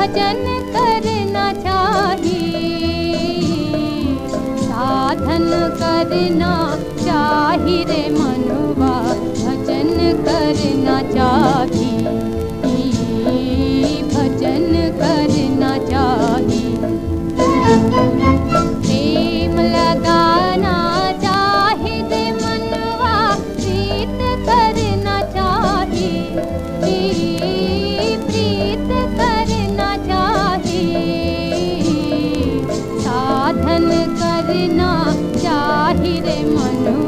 भजन करना चाहिए साधन करना चाहिए रे मनुवा भजन करना चाहिए चाहिए साधन